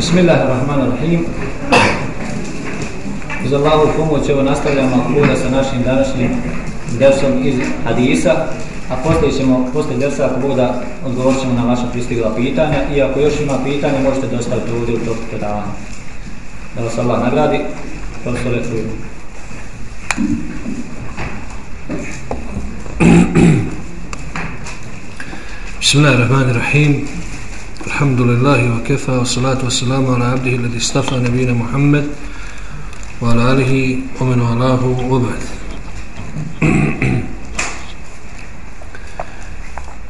Bismillahirrahmanirrahim. Uz Allahu pomoć evo nastavljamo kuda sa našim današnjim dersom iz hadisa, a poslije ćemo, poslije dersa ako Boga odgovorit ćemo na vaša pristigla pitanja i ako još ima pitanja možete dostaviti ovdje u toku predavanja. Da vas Allah nagradi, profesore Trudu. Bismillahirrahmanirrahim. Alhamdulillahi wa kafa wa salatu wa salamu ala abdihi alladhi istafa nabiyina Muhammad wa ala alihi wa man walahu wa ba'd.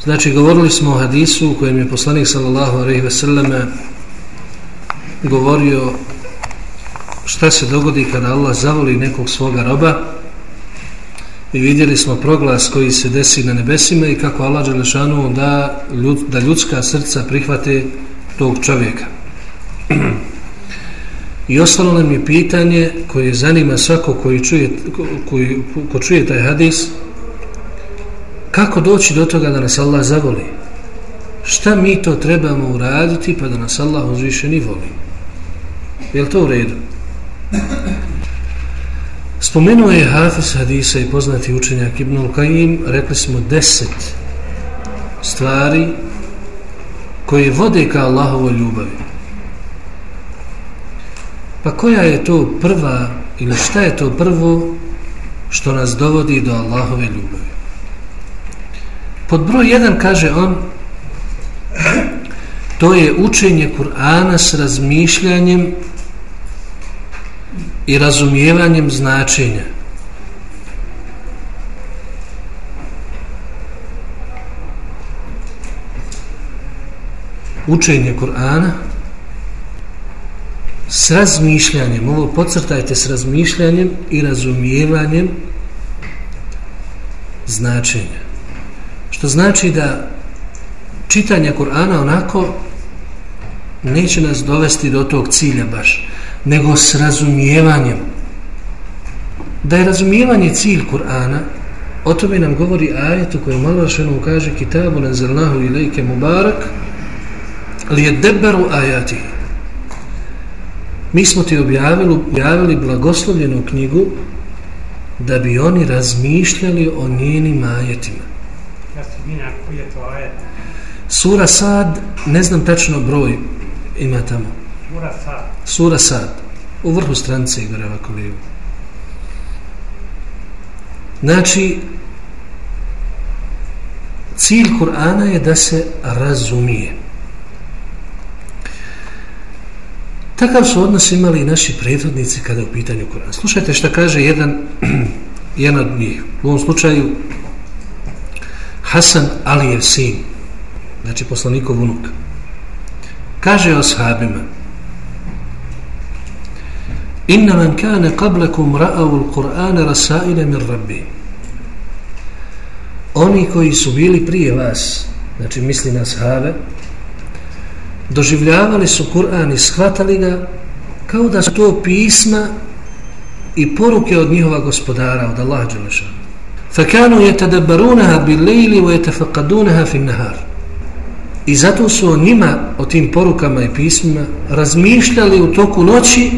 Znači, govorili smo o hadisu u kojem je poslanik sallallahu alaihi ve selleme govorio šta se dogodi kada Allah zavoli nekog svoga roba i vidjeli smo proglas koji se desi na nebesima i kako Allah Đelešanu da, ljud, da ljudska srca prihvate tog čovjeka. I ostalo nam je pitanje koje zanima svako koji čuje, koji, ko čuje taj hadis kako doći do toga da nas Allah zavoli? Šta mi to trebamo uraditi pa da nas Allah uzvišeni voli? Je to u redu? Spomenuo je Hafiz Hadisa i poznati učenjak Ibn Al-Qaim, rekli smo deset stvari koje vode ka Allahovoj ljubavi. Pa koja je to prva ili šta je to prvo što nas dovodi do Allahove ljubavi? Pod broj jedan kaže on to je učenje Kur'ana s razmišljanjem i razumijevanjem značenja. Učenje Kur'ana s razmišljanjem, ovo podcrtajte s razmišljanjem i razumijevanjem značenja. Što znači da čitanje Kur'ana onako neće nas dovesti do tog cilja baš nego s razumijevanjem. Da je razumijevanje cilj Kur'ana, o tome nam govori ajet u kojem šenom kaže Kitabu nanzelnahu ilajke mubarak li je deberu ajati. Mi smo ti objavili, objavili blagoslovljenu knjigu da bi oni razmišljali o njenim ajetima. Sura Sad, ne znam tačno broj ima tamo. Sura Sad. Sura Sad. U vrhu stranice gore ovako lijevo. Znači, cilj Kur'ana je da se razumije. Takav su odnos imali i naši prethodnici kada je u pitanju Kur'ana. Slušajte šta kaže jedan, jedan od njih. U ovom slučaju Hasan Alijev sin, znači poslanikov unuk. Kaže o sahabima, Inna man kane qablakum ra'avu l-Qur'ana rasaile min rabbi. Oni koji su bili prije vas, znači misli na sahave, doživljavali su Kur'an i shvatali ga kao da su to pisma i poruke od njihova gospodara, od Allaha Đelešana. Fa kanu yatadabbarunaha bil leili wa je fin nahar. I zato su o njima, o tim porukama i pismima, razmišljali u toku noći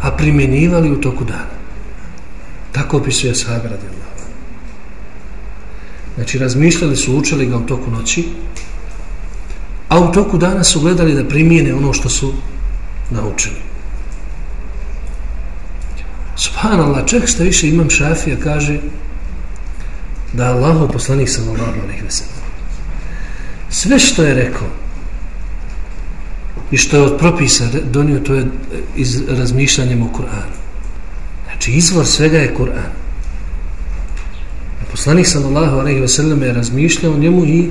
a primjenjivali u toku dana. Tako opisuje sahabe radi Allah. Znači, razmišljali su, učili ga u toku noći, a u toku dana su gledali da primijene ono što su naučili. Subhanallah, čak što više imam šafija, kaže da Allah poslanik sallallahu alaihi ve sellem sve što je rekao i što je od propisa donio to je eh, iz razmišljanjem o Kur'anu. Znači izvor svega je Kur'an. Poslanik sallallahu alejhi ve sellem je razmišljao o njemu i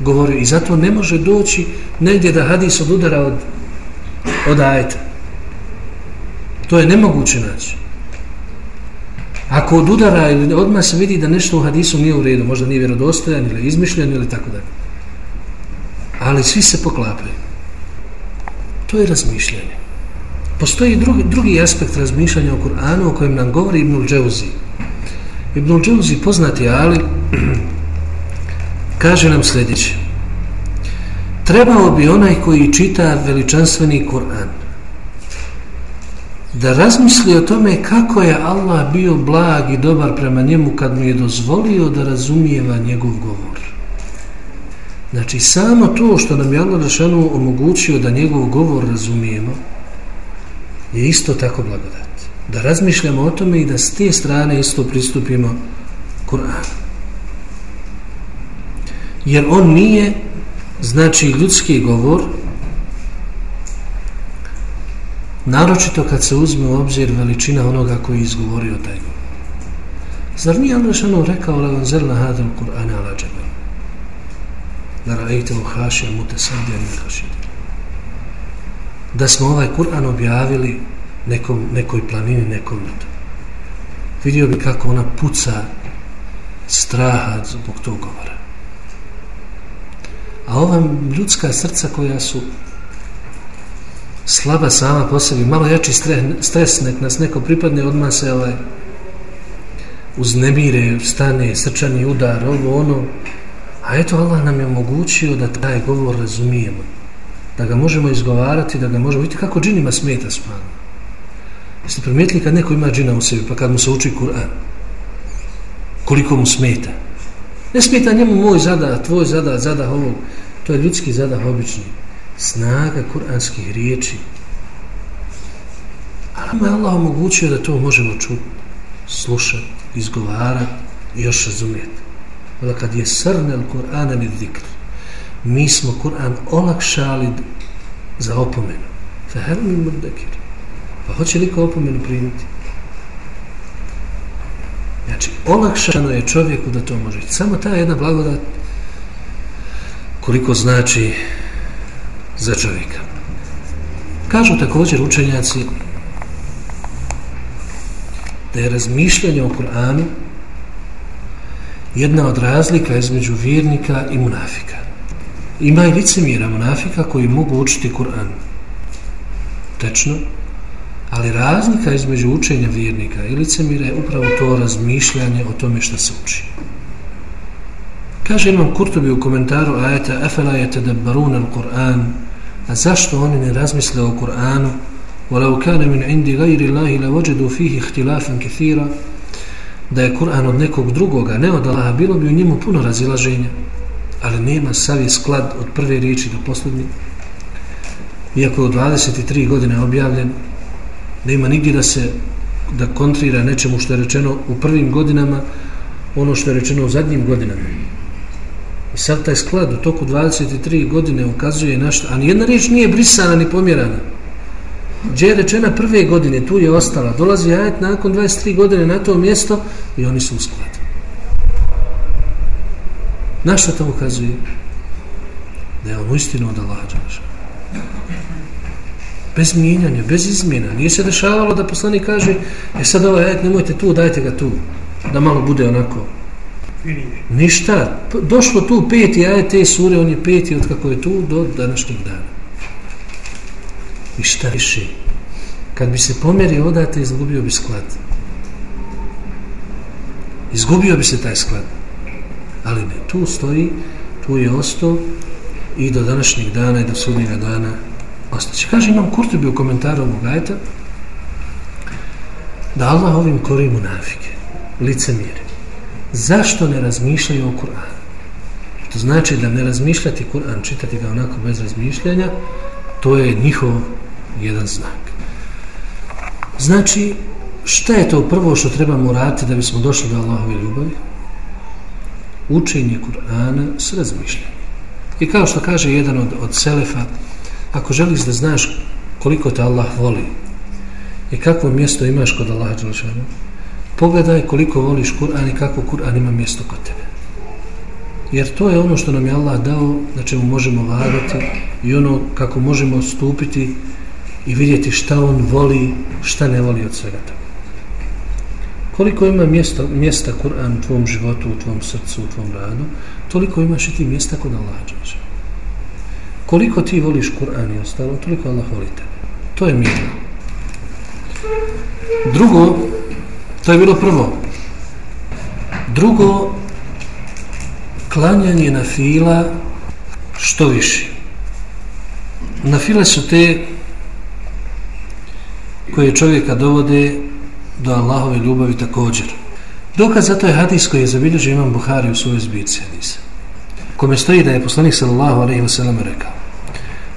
govorio. I zato ne može doći negdje da hadis odudara od, od ajeta. To je nemoguće naći. Ako odudara ili odmah se vidi da nešto u hadisu nije u redu. Možda nije vjerodostojan ili izmišljen ili tako dalje. ali svi se poklapaju. To je razmišljanje. Postoji drugi, drugi aspekt razmišljanja o Kur'anu o kojem nam govori Ibnul Džauzi. Ibnul Džauzi poznati ali kaže nam sljedeće. trebao bi onaj koji čita veličanstveni Kur'an da razmisli o tome kako je Allah bio blag i dobar prema njemu kad mu je dozvolio da razumijeva njegov govor. Znači, samo to što nam je Allah Rašanu omogućio da njegov govor razumijemo je isto tako blagodat. Da razmišljamo o tome i da s te strane isto pristupimo Kur'anu. Jer on nije, znači, ljudski govor, naročito kad se uzme u obzir veličina onoga koji je izgovorio taj govor. Zar nije Allah šano rekao la vanzelna hadal Kur'ana ala džabel? Da rajte u hašija mute i. Da smo ovaj Kur'an objavili nekom, nekoj planini, nekom mrtu. Vidio bi kako ona puca straha zbog tog govora. A ova ljudska srca koja su slaba sama po sebi, malo jači stres, nek nas neko pripadne, odmah se ovaj, uznemire, stane, srčani udar, ovo, ono. A eto, Allah nam je omogućio da taj govor razumijemo. Da ga možemo izgovarati, da ga možemo... Vidite kako džinima smeta spana. Jeste primijetili kad neko ima džina u sebi, pa kad mu se uči Kur'an? Koliko mu smeta? Ne smeta njemu moj zada, tvoj zada, zada ovog. To je ljudski zada, obični snaga kuranskih riječi. Ali nam je Allah omogućio da to možemo čuti, slušati, izgovarati i još razumijeti. Ali kad je srnel Kur'ana li zikr, mi smo Kur'an olakšali za opomenu. Fa hel mi mrdekir. Pa hoće li ko opomenu primiti? Znači, olakšano je čovjeku da to može. Samo ta jedna blagodat koliko znači za čovjeka. Kažu također učenjaci da je razmišljanje o Kur'anu jedna od razlika između vjernika i munafika. Ima i licemira munafika koji mogu učiti Kur'an. Tečno. Ali razlika između učenja vjernika i licemira je upravo to razmišljanje o tome što se uči. Kaže imam Kurtobi u komentaru ajeta Efela je tedabbarun al-Qur'an A zašto oni ne razmisle o Kur'anu وَلَوْ كَانَ مِنْ عِنْدِ غَيْرِ اللَّهِ لَوَجَدُوا فِيهِ اخْتِلَافًا كَثِيرًا da je Kur'an od nekog drugoga, ne od Allaha, bilo bi u njemu puno razilaženja, ali nema savi sklad od prve riječi do posljednje. Iako je u 23 godine objavljen, nema nigdje da se da kontrira nečemu što je rečeno u prvim godinama, ono što je rečeno u zadnjim godinama. I sad taj sklad u toku 23 godine ukazuje na što, a nijedna riječ nije brisana ni pomjerana. Gdje je rečena prve godine, tu je ostala. Dolazi ajet nakon 23 godine na to mjesto i oni su u skladu. Na što to ukazuje? Da je on uistinu od Allaha. Bez mijenjanja, bez izmjena. Nije se dešavalo da poslani kaže e sad ovaj ajet nemojte tu, dajte ga tu. Da malo bude onako Ništa. Došlo tu peti ajet te sure, on je peti od kako je tu do današnjeg dana. I šta više? Kad bi se pomjerio odate, izgubio bi sklad. Izgubio bi se taj sklad. Ali ne, tu stoji, tu je ostao i do današnjeg dana i do sudnjega dana ostaće. Kaže, imam Kurtubi u komentaru ovog ajta da Allah ovim kori munafike, lice mire zašto ne razmišljaju o Kur'anu? To znači da ne razmišljati Kur'an, čitati ga onako bez razmišljanja, to je njihov jedan znak. Znači, šta je to prvo što trebamo raditi da bismo došli do Allahove ljubavi? Učenje Kur'ana s razmišljanjem. I kao što kaže jedan od, od Selefa, ako želiš da znaš koliko te Allah voli i kakvo mjesto imaš kod Allaha Đelešanu, pogledaj koliko voliš Kur'an i kako Kur'an ima mjesto kod tebe. Jer to je ono što nam je Allah dao, na čemu možemo vagati i ono kako možemo stupiti i vidjeti šta on voli, šta ne voli od svega toga. Koliko ima mjesta, mjesta Kur'an u tvom životu, u tvom srcu, u tvom radu, toliko imaš i ti mjesta kod Allah. Koliko ti voliš Kur'an i ostalo, toliko Allah voli tebe. To je mjerno. Drugo, To je bilo prvo. Drugo, klanjanje na fila što više. Na file su te koje čovjeka dovode do Allahove ljubavi također. Dokaz za to je hadis koji je zabilježio imam Buhari u svojoj zbirci hadisa. Kome stoji da je poslanik sallallahu alaihi wa sallam rekao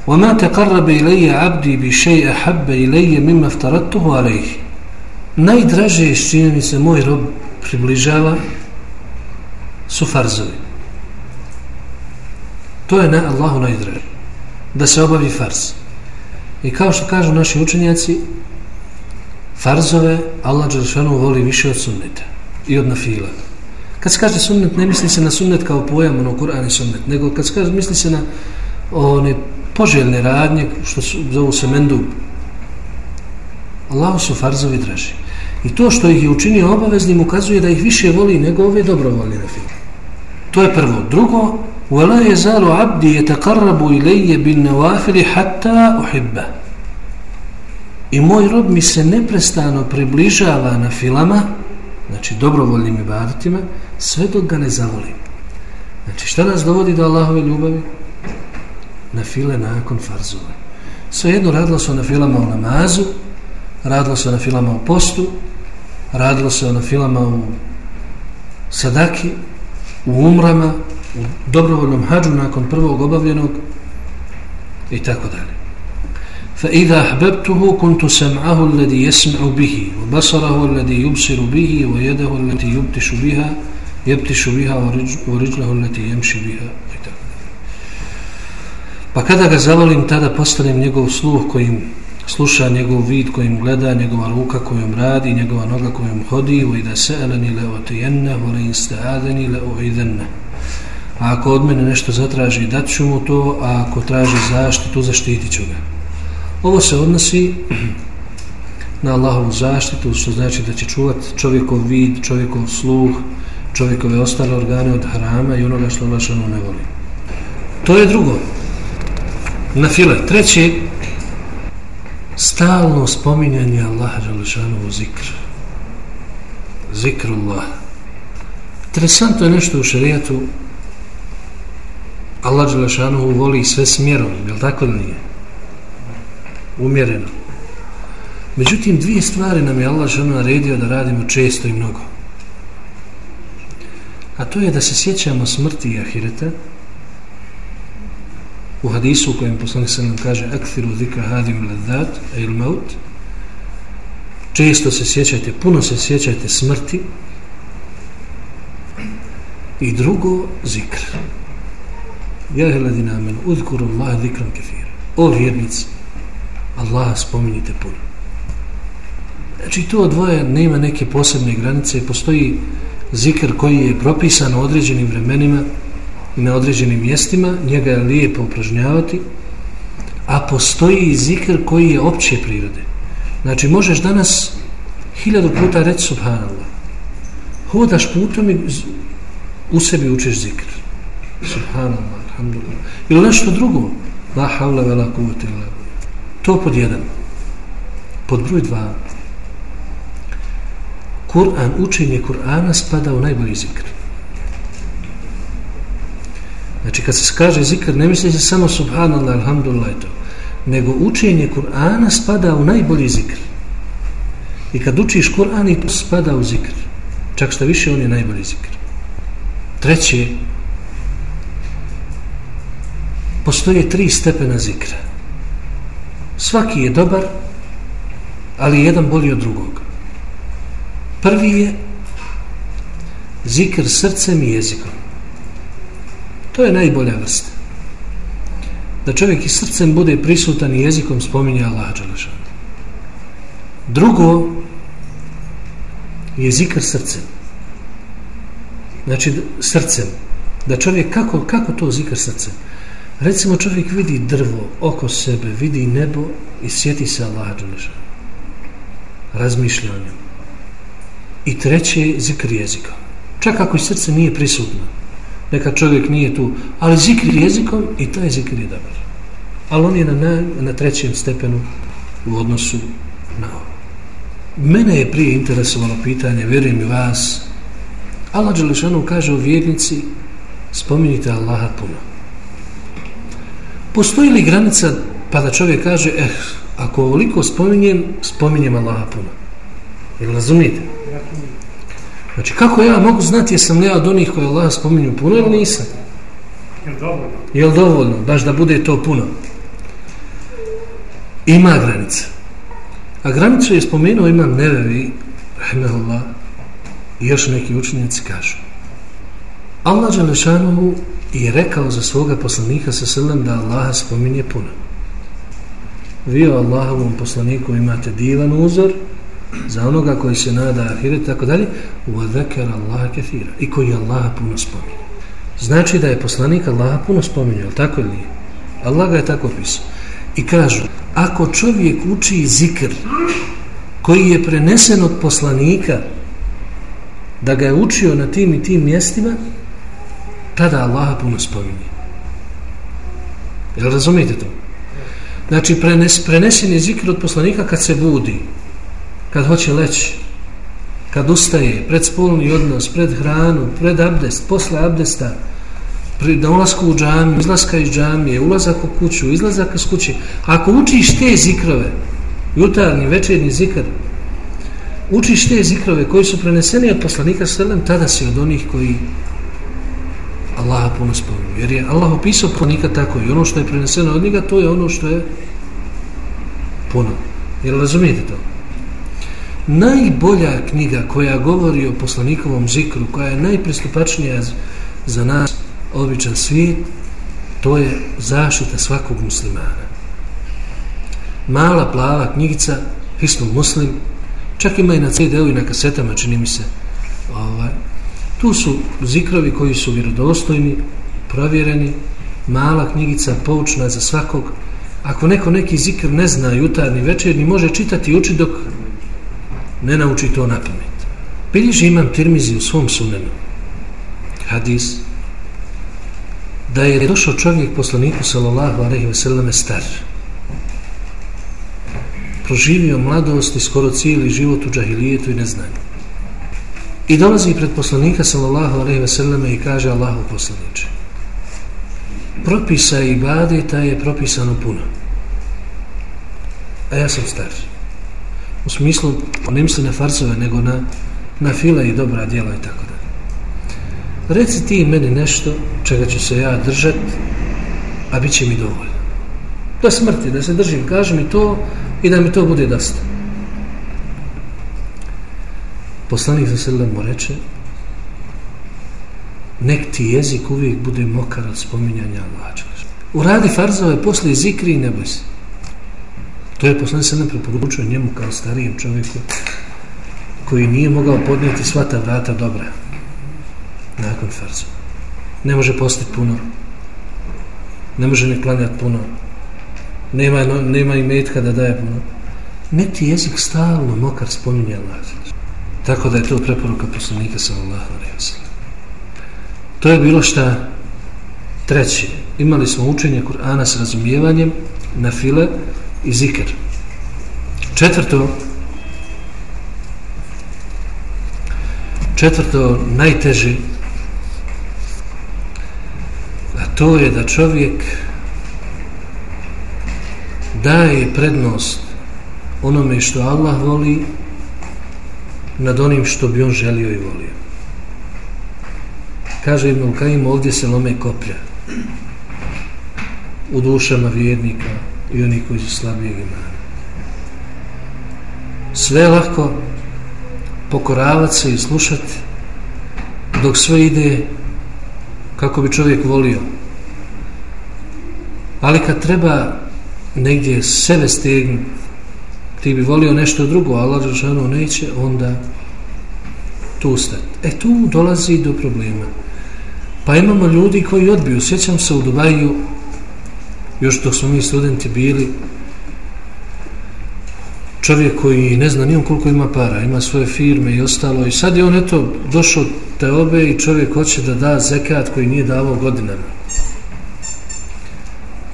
وَمَا تَقَرَّبَ إِلَيَّ عَبْدِي بِشَيْءَ حَبَّ إِلَيَّ مِمَّ افْتَرَتُهُ عَلَيْهِ Najdraže s čime mi se moj rob približava su farzovi. To je na Allahu najdraže. Da se obavi farz. I kao što kažu naši učenjaci, farzove Allah Đelšanu voli više od sunneta i od nafila. Kad se kaže sunnet, ne misli se na sunnet kao pojam, ono Kur'an i sunnet, nego kad se kaže, misli se na one poželjne radnje, što su, zovu se mendub. Allah su farzovi draži. I to što ih je učinio obaveznim ukazuje da ih više voli nego ove dobrovoljne nafile. To je prvo. Drugo, وَلَا يَزَالُ عَبْدِ يَتَقَرَّبُ إِلَيَّ بِالنَّوَافِلِ حَتَّى أُحِبَّ I moj rob mi se neprestano približava na filama, znači dobrovoljnim ibadetima, sve dok ga ne zavolim. Znači šta nas dovodi do Allahove ljubavi? Na file nakon farzove. Svejedno radilo se na filama u namazu, radilo se na filama u postu, radilo se na filama u sadaki, u umrama, u dobrovoljnom hađu nakon prvog obavljenog i tako dalje. فإذا أحببته كنت سمعه الذي يسمع به وبصره الذي يبصر به ويده التي يبتش بها يبتش بها ورجله التي يمشي بها Pa kada ga zavolim, tada postanem njegov sluh kojim sluša njegov vid kojim gleda, njegova ruka kojom radi, njegova noga kojom hodi, u ida se'eleni le otijenne, u le insta'adeni le uidenne. A ako od mene nešto zatraži, dat ću mu to, a ako traži zaštitu, zaštitit ću ga. Ovo se odnosi na Allahovu zaštitu, što znači da će čuvati čovjekov vid, čovjekov sluh, čovjekove ostale organe od harama i onoga što Allah šanu ne voli. To je drugo. Na file. Treće, stalno spominjanje Allaha Đalešanu u zikr. Zikrullah. Interesantno je nešto u šarijatu Allah Đalešanu voli sve smjerom, je li tako da nije? Umjereno. Međutim, dvije stvari nam je Allah žena naredio da radimo često i mnogo. A to je da se sjećamo smrti i ahireta, u hadisu u kojem poslanik se nam kaže akthiru zikra hadim ladat il maut. Često se sjećajte puno se sjećajte smrti. I drugo zikr. Ja je ladina amen udkuru Allah zikram kefir o vjernici Allah spominjite puno znači to dvoje nema neke posebne granice postoji zikr koji je propisan u određenim vremenima i na određenim mjestima, njega je lijepo upražnjavati, a postoji i zikr koji je opće prirode. Znači, možeš danas hiljadu puta reći subhanallah. Hodaš putom i u sebi učiš zikr. Subhanallah, alhamdulillah. Ili nešto drugo. La havla vela kuvati To pod jedan. Pod broj dva. Kur'an, učenje Kur'ana spada u najbolji zikr. Znači kad se kaže zikr, ne misli se samo subhanallah, alhamdulillah to, nego učenje Kur'ana spada u najbolji zikr. I kad učiš Kur'an i spada u zikr. Čak što više on je najbolji zikr. Treće, postoje tri stepena zikra. Svaki je dobar, ali jedan bolji od drugog. Prvi je zikr srcem i jezikom. To je najbolja vrsta. Da čovjek i srcem bude prisutan i jezikom spominje Allah Đalešan. Drugo je zikr srcem. Znači srcem. Da čovjek, kako, kako to zikr srcem? Recimo čovjek vidi drvo oko sebe, vidi nebo i sjeti se Allah Đalešan. Razmišlja o njemu. I treće je zikr jezikom. Čak ako i srce nije prisutno, neka čovjek nije tu, ali zikr jezikom i taj zikr je dobar. Ali on je na, na, na trećem stepenu u odnosu na ovo. Mene je prije interesovalo pitanje, vjerujem i vas, Allah Đelešanu kaže u vjernici, spominjite Allaha puno. Postoji li granica pa da čovjek kaže, eh, ako ovoliko spominjem, spominjem Allaha puno. Jel razumijete? Znači, kako ja mogu znati jesam li ja od onih koji Allah spominju puno ili nisam? Jel dovoljno? Jel dovoljno? Baš da bude to puno. Ima granica. A granicu je spomenuo imam nevevi, rahimahullah, i još neki učenjaci kažu. Allah Đelešanuhu je rekao za svoga poslanika sa srlem da Allaha spominje puno. Vi o Allahovom poslaniku imate divan uzor, za onoga koji se nada ahiret tako dalje. U zekera Allaha kefira i koji Allaha puno spominje. Znači da je poslanik Allaha puno spominje ali tako ili nije? Allah ga je tako pisao i kažu ako čovjek uči zikr koji je prenesen od poslanika da ga je učio na tim i tim mjestima tada Allaha puno spominje jel razumijete to znači prenes, prenesen je zikr od poslanika kad se budi kad hoće leći, kad ustaje, pred spolni odnos, pred hranu, pred abdest, posle abdesta, pri dolasku u džamiju, izlaska iz džamije, ulazak u kuću, izlazak iz kuće. Ako učiš te zikrove, jutarnji, večernji zikr, učiš te zikrove koji su preneseni od poslanika sallam, tada si od onih koji Allaha puno spominju. Jer je Allah opisao ponika tako i ono što je preneseno od njega, to je ono što je puno. Jer razumijete to? najbolja knjiga koja govori o poslanikovom zikru, koja je najpristupačnija za nas, običan svijet, to je zaštita svakog muslimana. Mala plava knjigica, Hisnu Muslim, čak ima i na CD-u i na kasetama, čini mi se. Ovaj. Tu su zikrovi koji su vjerodostojni, provjereni, mala knjigica, poučna za svakog. Ako neko neki zikr ne zna jutarnji, večerni, može čitati i dok ne nauči to na pamet. Bilježi imam tirmizi u svom sunenu. Hadis. Da je došao čovjek poslaniku sallallahu alaihi ve star. Proživio mladost i skoro cijeli život u džahilijetu i neznanju. I dolazi pred poslanika sallallahu alejhi ve selleme i kaže Allahu poslaniče. Propisa ibadeta je propisano puno. A ja sam star. u smislu, ne misli na farsove, nego na, na file i dobra djela i tako da. Reci ti meni nešto čega ću se ja držat, a bit će mi dovoljno. Da smrti, da se držim, kaži mi to i da mi to bude dosta. Poslanik za sredem mu reče, nek ti jezik uvijek bude mokar od spominjanja Allaha. Uradi farzove posle zikri i ne boj se. To je poslanik se ne preporučio njemu kao starijem čovjeku koji nije mogao podnijeti sva ta vrata dobra nakon farzova Ne može postiti puno. Ne može ne klanjati puno. Nema, nema i metka da daje puno. Ne ti jezik stalno mokar spominje Allah. Tako da je to preporuka poslanika sallallahu alaihi wa sallam. To je bilo šta treće. Imali smo učenje Kur'ana s razumijevanjem na file i zikr. Četvrto, četvrto najteže, a to je da čovjek daje prednost onome što Allah voli nad onim što bi on želio i volio. Kaže Ibn Kajim, ovdje se lome koplja u dušama vjernika, i oni koji su slabijeg imana. Sve lahko pokoravati se i slušati dok sve ide kako bi čovjek volio. Ali kad treba negdje sebe stegnuti, ti bi volio nešto drugo, a Allah Žešanu neće, onda tu stati. E tu dolazi do problema. Pa imamo ljudi koji odbiju. Sjećam se u Dubaju još dok smo mi studenti bili čovjek koji ne zna nijem koliko ima para ima svoje firme i ostalo i sad je on eto došao te obe i čovjek hoće da da zekat koji nije davao godinama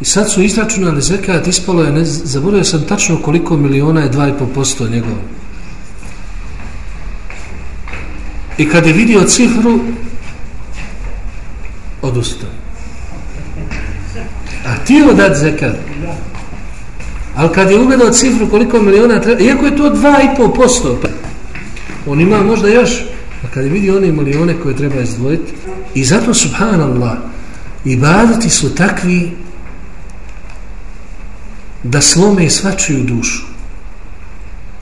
i sad su izračunali zekat ispalo je, ne, zaboravio sam tačno koliko miliona je 2,5% njegov i kad je vidio cifru odustao A ti mu zekat? Ali kad je ugledao cifru koliko miliona treba, iako je to 2,5%, pa on ima možda još, a kad je vidio one milione koje treba izdvojiti, i zato, subhanallah, ibadati su takvi da slome i dušu.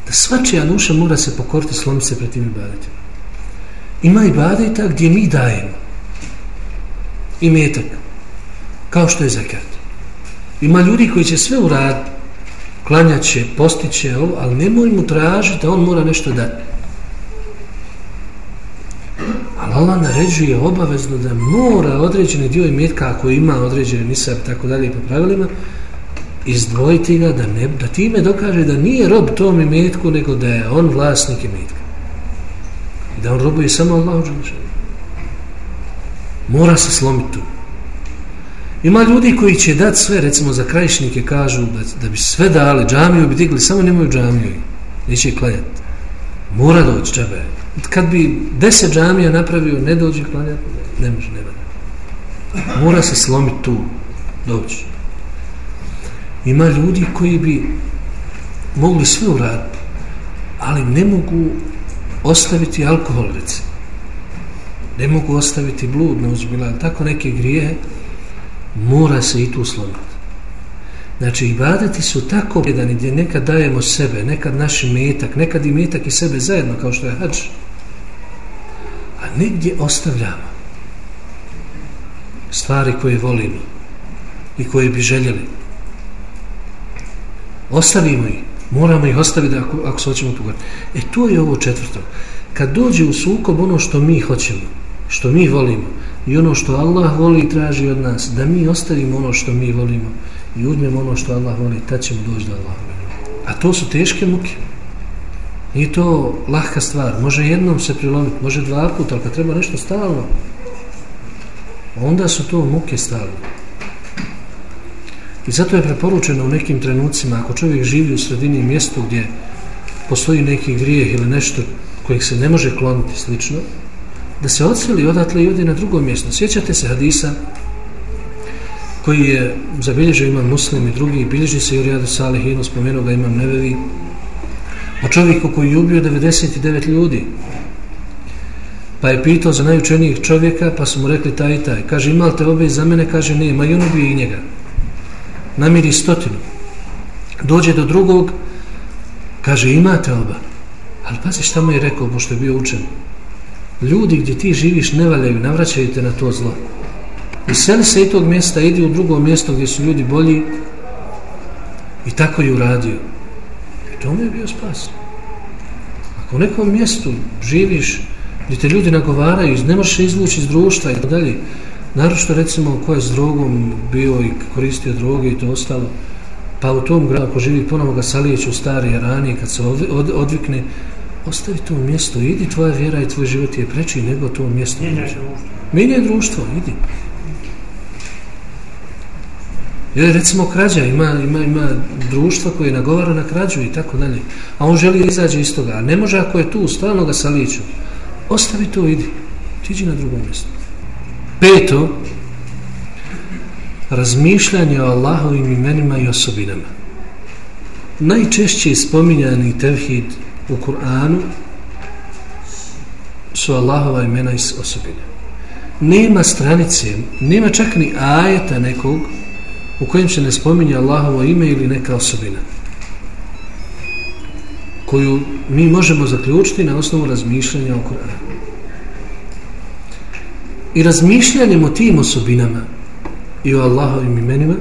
Da svačija duša mora se pokoriti slomiti se pred tim ibadetima. Ima ibadeta gdje mi dajemo i metak, kao što je zakat. Ima ljudi koji će sve uraditi, klanjat će, postit će ovo, ali nemoj mu tražiti da on mora nešto dati. Ali Allah naređuje obavezno da mora određeni dio imetka, ako ima određene nisab i tako dalje po pravilima, izdvojiti ga da, ne, da time dokaže da nije rob tom imetku, nego da je on vlasnik imetka. I da on robuje samo Allahu Đelešanu. Mora se slomiti tu. Ima ljudi koji će dati sve, recimo za krajišnike kažu da, da bi sve dali, džamiju bi digli, samo nemaju džamiju. Neće klanjati. Mora doći džabe. Kad bi deset džamija napravio, ne dođe klanjati, ne može, ne može. Mora se slomiti tu, doći. Ima ljudi koji bi mogli sve uraditi, ali ne mogu ostaviti alkohol, recimo. Ne mogu ostaviti blud, neuzbila, tako neke grije, mora se i tu slomiti. Znači, ibadeti su tako predani gdje nekad dajemo sebe, nekad naš metak, nekad i metak i sebe zajedno, kao što je hađ. A negdje ostavljamo stvari koje volimo i koje bi željeli. Ostavimo ih. Moramo ih ostaviti ako, ako se hoćemo tu. E to je ovo četvrto. Kad dođe u sukob ono što mi hoćemo, što mi volimo i ono što Allah voli i traži od nas, da mi ostavimo ono što mi volimo i uzmemo ono što Allah voli, tad ćemo doći do Allah. A to su teške muke. Nije to lahka stvar. Može jednom se prilomiti, može dva puta, ali kad treba nešto stalno, onda su to muke stalno. I zato je preporučeno u nekim trenucima, ako čovjek živi u sredini mjestu gdje postoji neki grijeh ili nešto kojeg se ne može kloniti slično, da se odseli odatle i ode na drugo mjesto. Sjećate se hadisa koji je zabilježio imam muslim i drugi, bilježi se i Rijadu Salihinu, spomenuo ga imam nevevi, o čovjeku koji je ubio 99 ljudi. Pa je pitao za najučenijih čovjeka, pa su mu rekli taj i taj. Kaže, imali te obe za mene? Kaže, ne, ma i on ubio i njega. Namiri stotinu. Dođe do drugog, kaže, imate oba. Ali pazi šta mu je rekao, pošto je bio učen. Ljudi gdje ti živiš ne valjaju, navraćaju te na to zlo. I seli se i tog mjesta, idi u drugo mjesto gdje su ljudi bolji i tako je uradio. I to mu je bio spas. Ako u nekom mjestu živiš gdje te ljudi nagovaraju, ne možeš izvući iz društva i dalje, narošto recimo ko je s drogom bio i koristio droge i to ostalo, pa u tom gradu, ako živi ponovo ga Salijeć u starije ranije, kad se od, od, odvikne, ostavi to mjesto, idi tvoja vjera i tvoj život je preći nego to mjesto. Mijenjaj društvo. Mijenjaj društvo, idi. Jer recimo krađa, ima, ima, ima društva koje nagovara na krađu i tako dalje. A on želi izađe iz toga. A ne može ako je tu, stalno ga saliću. Ostavi to, idi. Tiđi na drugo mjesto. Peto, razmišljanje o Allahovim imenima i osobinama. Najčešće spominjani tevhid u Kur'anu su Allahova imena i osobine. Nema stranice, nema čak ni ajeta nekog u kojem se ne spominje Allahovo ime ili neka osobina koju mi možemo zaključiti na osnovu razmišljanja o Kur'anu. I razmišljanjem o tim osobinama i o Allahovim imenima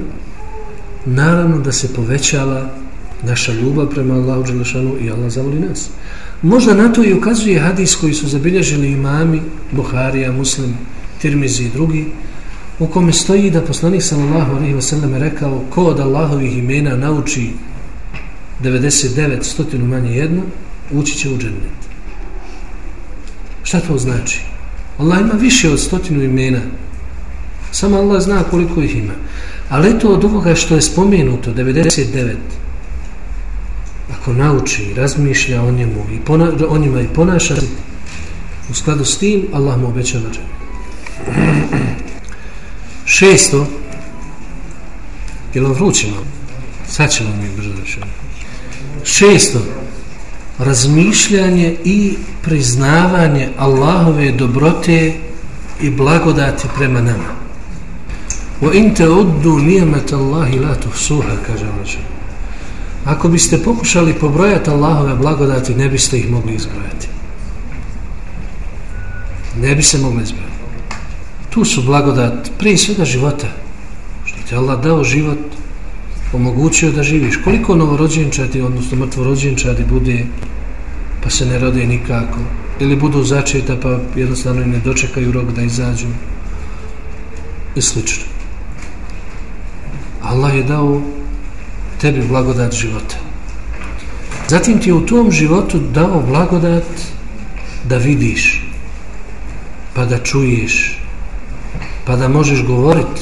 naravno da se povećava naša ljubav prema Allahu Đelešanu i Allah zavoli nas. Možda na to i ukazuje hadis koji su zabilježili imami, Buharija, Muslim, Tirmizi i drugi, u kome stoji da poslanik sallallahu alaihi wa sallam rekao ko od Allahovih imena nauči 99 stotinu manje jedno, ući će u džennet. Šta to znači? Allah ima više od stotinu imena. Samo Allah zna koliko ih ima. Ali to od ovoga što je spomenuto, 99, ako nauči i razmišlja o njemu i pona, o njima i ponaša u skladu s tim, Allah mu obećava džennet. Šesto, je li vruće malo? Sad ćemo mi brzo. Šesto, razmišljanje i priznavanje Allahove dobrote i blagodati prema nama. Wa in ta'uddu ni'mat Allahi la tuhsuha, kaže Allah. Ako biste pokušali pobrojati Allahove blagodati, ne biste ih mogli izbrojati. Ne bi se mogli izbrojati. Tu su blagodat prije svega života. Što ti Allah dao život, omogućio da živiš. Koliko novorođenčadi, odnosno mrtvorođenčadi bude, pa se ne rode nikako. Ili budu začeta, pa jednostavno ne dočekaju rok da izađu. I slično. Allah je dao tebi blagodat života. Zatim ti je u tom životu dao blagodat da vidiš, pa da čuješ, pa da možeš govoriti,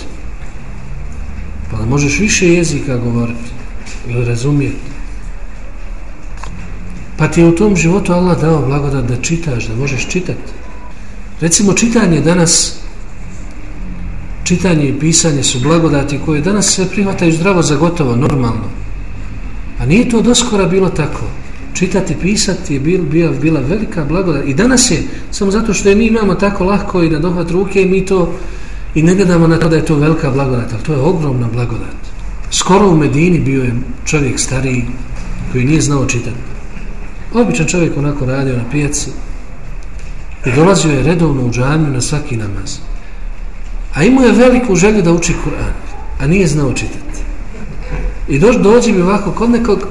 pa da možeš više jezika govoriti ili razumijeti. Pa ti je u tom životu Allah dao blagodat da čitaš, da možeš čitati. Recimo, čitanje danas čitanje i pisanje su blagodati koje danas se prihvataju zdravo za gotovo, normalno. A nije to doskora bilo tako. Čitati, pisati je bil, bila, bila velika blagodat. I danas je, samo zato što je mi imamo tako lahko i na dohvat ruke i mi to i ne gledamo na to da je to velika blagodat, ali to je ogromna blagodat. Skoro u Medini bio je čovjek stariji koji nije znao čitati. Običan čovjek onako radio na pijaci i dolazio je redovno u džamiju na svaki namaz. A imao je veliku želju da uči Kur'an, a nije znao čitati. I doš, dođi bi ovako kod nekog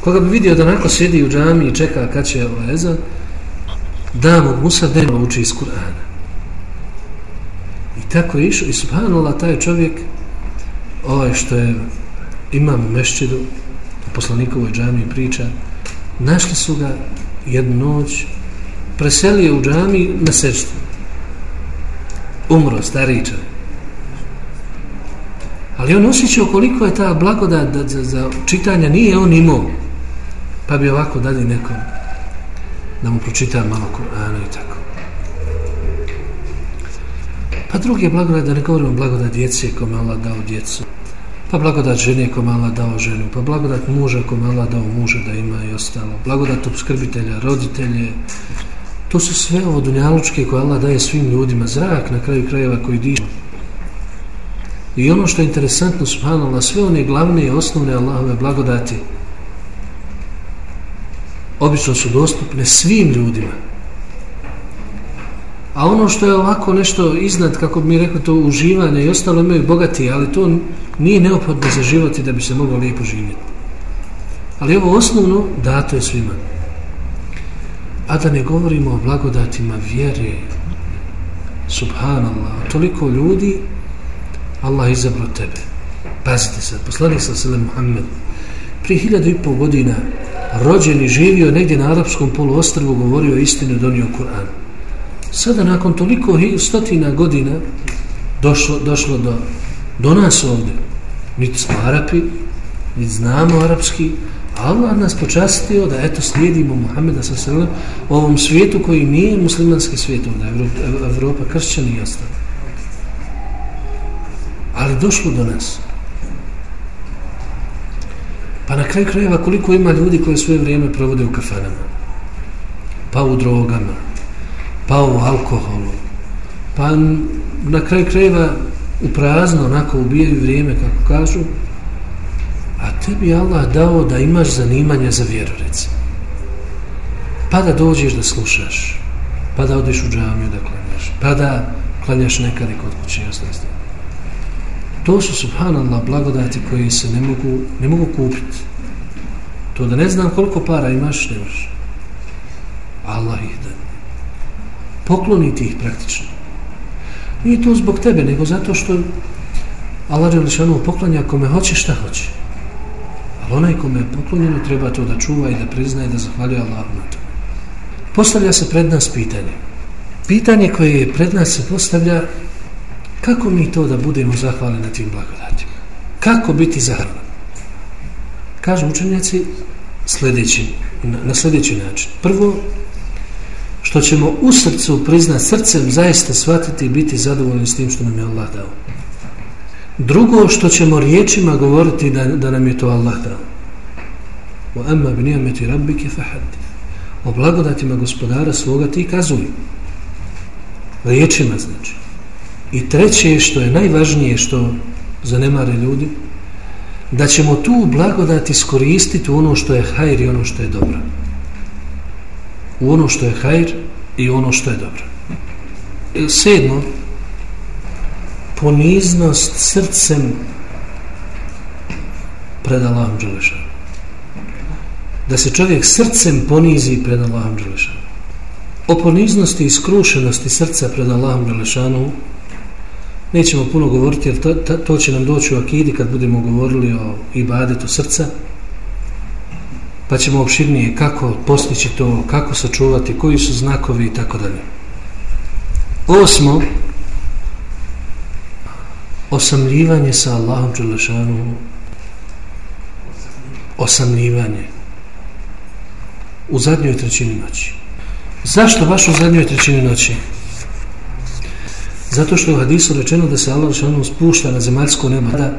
koga bi vidio da onako sjedi u džami i čeka kad će ovaj ovo eza, da mu Musa delo uči iz Kur'ana kako tako je išao i subhanallah taj čovjek ovaj što je imam u mešćidu u poslanikovoj džami priča našli su ga jednu noć preselio u džami na sečtu umro, stariča. Ali on osjećao koliko je ta blagodat da, za, za čitanja nije on imao. Pa bi ovako dali nekom da mu pročita malo Kur'ana i tako. Pa drugi blagodat, da ne govorimo blagodat djece kome Allah dao djecu. Pa blagodat žene kome Allah dao ženu. Pa blagodat muža kome Allah dao muža da ima i ostalo. Blagodat obskrbitelja, roditelje, To su sve ovo dunjalučke koje Allah daje svim ljudima, zrak na kraju krajeva koji diše. I ono što je interesantno, subhanallah, sve one glavne i osnovne Allahove blagodati obično su dostupne svim ljudima. A ono što je ovako nešto iznad, kako bi mi rekli, to uživanje i ostalo imaju bogati, ali to nije neophodno za život i da bi se moglo lijepo živjeti. Ali ovo osnovno dato je svima. A da ne govorimo o blagodatima vjere, subhanallah, toliko ljudi, Allah izabro tebe. Pazite se, poslanik sa Sele Muhammed, prije hiljadu i pol godina, rođen i živio negdje na arapskom poluostrvu, govorio istinu, donio Kur'an. Sada, nakon toliko stotina godina, došlo, došlo do, do nas ovdje. Niti smo Arapi, niti znamo arapski, Allah nas počastio da eto slijedimo Muhammeda sa srlom u ovom svijetu koji nije muslimanski svijet da Evropa, Evropa kršćani i ostalo. Ali došlo do nas. Pa na kraju krajeva koliko ima ljudi koji svoje vrijeme provode u kafanama, pa u drogama, pa u alkoholu, pa na kraj krajeva u prazno, onako ubijaju vrijeme, kako kažu, a tebi Allah dao da imaš zanimanje za vjeru, reci. Pa da dođeš da slušaš, pa da odeš u džamiju da klanjaš, pa da klanjaš nekad i kod kuće i To su, subhanallah, blagodati koji se ne mogu, ne mogu kupiti. To da ne znam koliko para imaš, nemaš. Allah ih da. Pokloniti ih praktično. Nije to zbog tebe, nego zato što Allah je lišanu poklanja kome hoće šta hoće. Ali onaj kome je poklonjeno treba to da čuva i da prizna i da zahvaljuje Allahu na to. Postavlja se pred nas pitanje. Pitanje koje je pred nas se postavlja kako mi to da budemo zahvali na tim blagodatima? Kako biti zahvalan? Kažu učenjaci sljedeći, na, na sljedeći način. Prvo, što ćemo u srcu priznat srcem zaista shvatiti i biti zadovoljni s tim što nam je Allah dao. Drugo što ćemo riječima govoriti da, da nam je to Allah dao. Wa amma bi nijameti rabbike fahaddi. O blagodatima gospodara svoga ti kazuj. Riječima znači. I treće što je najvažnije što zanemare ljudi, da ćemo tu blagodat iskoristiti u ono što je hajr i ono što je dobro. U ono što je hajr i ono što je dobro. E, sedmo, poniznost srcem pred Allahom Đelešanu. Da se čovjek srcem ponizi pred Allahom Đelešanu. O poniznosti i skrušenosti srca pred Allahom Đelešanu nećemo puno govoriti jer to, to, će nam doći u akidi kad budemo govorili o ibadetu srca pa ćemo opširnije kako postići to, kako sačuvati, koji su znakovi i tako dalje. Osmo, osamljivanje sa Allahom Đelešanu. Osamljivanje. U zadnjoj trećini noći. Zašto baš u zadnjoj trećini noći? Zato što je u hadisu rečeno da se Allah Đelešanu spušta na zemaljsko nebo. da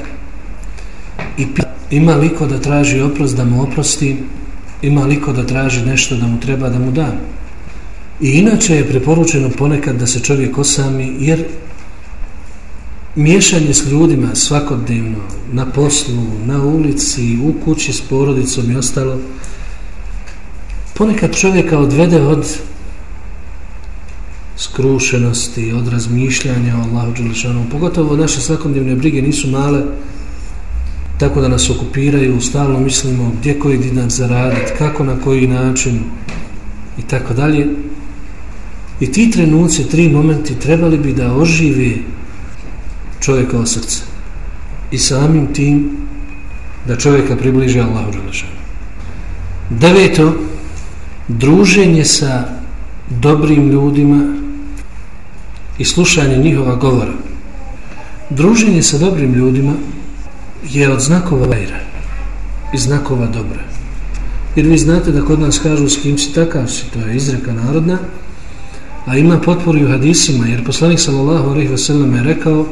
i ima liko da traži oprost da mu oprosti ima liko da traži nešto da mu treba da mu da i inače je preporučeno ponekad da se čovjek osami jer miješanje s ljudima svakodnevno, na poslu, na ulici, u kući s porodicom i ostalo, ponekad čovjeka odvede od skrušenosti, od razmišljanja o Allahu Đelešanu. Pogotovo naše svakodnevne brige nisu male, tako da nas okupiraju, stalno mislimo gdje koji dinar zaraditi, kako na koji način i tako dalje. I ti trenuci, tri momenti trebali bi da ožive čovjeka o srce i samim tim da čovjeka približe Allahu Đelešanu. Deveto, druženje sa dobrim ljudima i slušanje njihova govora. Druženje sa dobrim ljudima je od znakova vajra i znakova dobra. Jer vi znate da kod nas kažu s kim si takav si, to je izreka narodna, a ima potporu u hadisima, jer poslanik sallallahu alaihi wasallam je rekao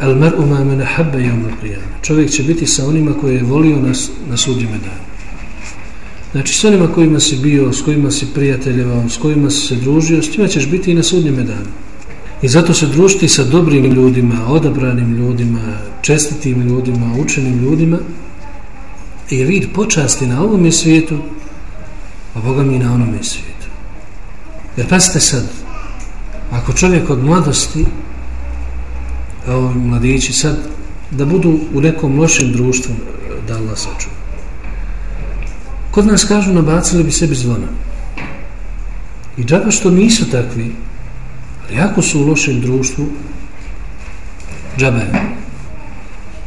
El mer uma mene habbe jomul qiyama. Čovjek će biti sa onima koje je volio na, na sudjime danu. Znači, s onima kojima si bio, s kojima si prijateljevao, s kojima si se družio, s tima ćeš biti i na sudnjeme danu. I zato se družiti sa dobrim ljudima, odabranim ljudima, čestitim ljudima, učenim ljudima, je vid počasti na ovom svijetu, a Boga mi na onom svijetu. Jer pasite sad, ako čovjek od mladosti evo mladići sad da budu u nekom lošem društvu da Allah sačuva. Kod nas kažu nabacili bi sebi zvona. I džaba što nisu takvi, ali ako su u lošem društvu, džaba.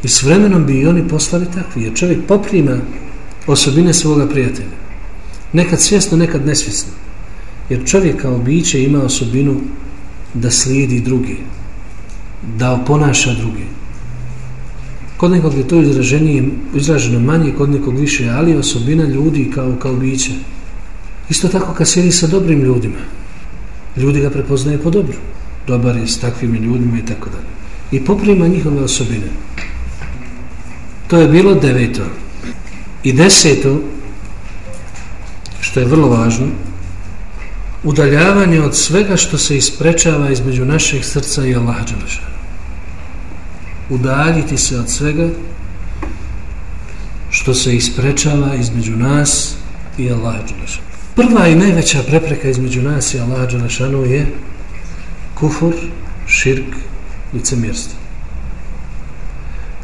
I s vremenom bi i oni postali takvi, jer čovjek poprima osobine svoga prijatelja. Nekad svjesno, nekad nesvjesno. Jer čovjek kao biće ima osobinu da slijedi drugi, da oponaša druge. Kod nekog je to izraženije, izraženo manje, kod nekog više, ali osobina ljudi kao, kao biće. Isto tako kad sjedi sa dobrim ljudima, ljudi ga prepoznaju po dobru. Dobar je s takvim ljudima i tako dalje. I poprima njihove osobine. To je bilo deveto. I deseto, što je vrlo važno, udaljavanje od svega što se isprečava između našeg srca i Allaha Đelešana. Udaljiti se od svega što se isprečava između nas i Allaha Đelešana. Prva i najveća prepreka između nas i Allaha Đelešanu je kufur, širk, licemjerstvo.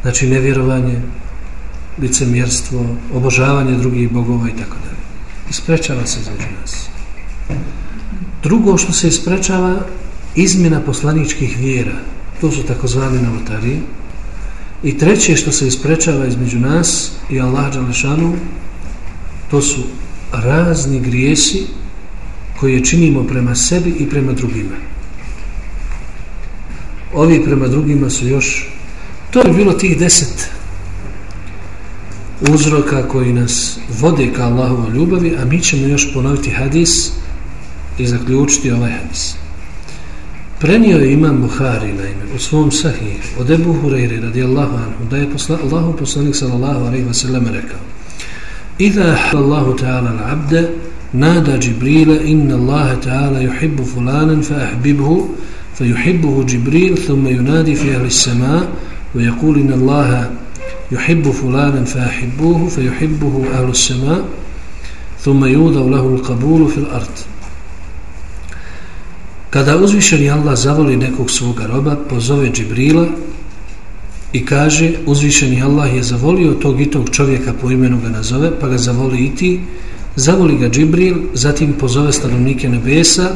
Znači nevjerovanje, licemjerstvo, obožavanje drugih bogova i tako dalje. Isprečava se između nas. Drugo što se isprečava izmjena poslaničkih vjera. To su takozvani novotarije. I treće što se isprečava između nas i Allah Đalešanu, to su razni grijesi koje činimo prema sebi i prema drugima. Ovi prema drugima su još... To je bilo tih deset uzroka koji nas vode ka Allahovoj ljubavi, a mi ćemo još ponoviti hadis i zaključiti ovaj hadis. Prenio je imam Buhari naime u svom sahih od Ebu Hureyre radijallahu anhu da je posla, Allahu poslanik sallallahu alaihi wa sallam rekao Iza Allahu ta'ala al-abda nada Jibrila inna Allahe ta'ala yuhibbu fulanan fa ahbibhu fa yuhibbuhu Jibril thumma yunadi fi ahli sama wa yakul inna Allahe yuhibbu fulanan fa ahibbuhu fa yuhibbuhu ahli sama thumma yudav lahu al-qabulu fil ard. Kada uzvišeni Allah zavoli nekog svoga roba, pozove Džibrila i kaže, uzvišeni Allah je zavolio tog i tog čovjeka po imenu ga nazove, pa ga zavoli i ti, zavoli ga Džibril, zatim pozove stanovnike nebesa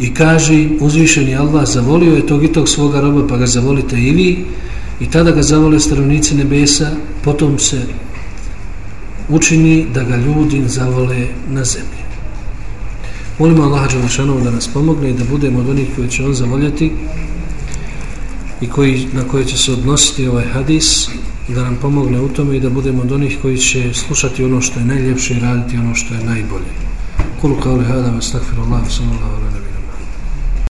i kaže, uzvišeni Allah zavolio je tog i tog svoga roba, pa ga zavolite i vi, i tada ga zavole stanovnici nebesa, potom se učini da ga ljudi zavole na zemlji. Molimo Allaha Đelešanovu da nas pomogne i da budemo od onih koji će on zavoljati i koji, na koje će se odnositi ovaj hadis, da nam pomogne u tome i da budemo od onih koji će slušati ono što je najljepše i raditi ono što je najbolje. Kulu kao li hada, vas takfiru Allah, sallallahu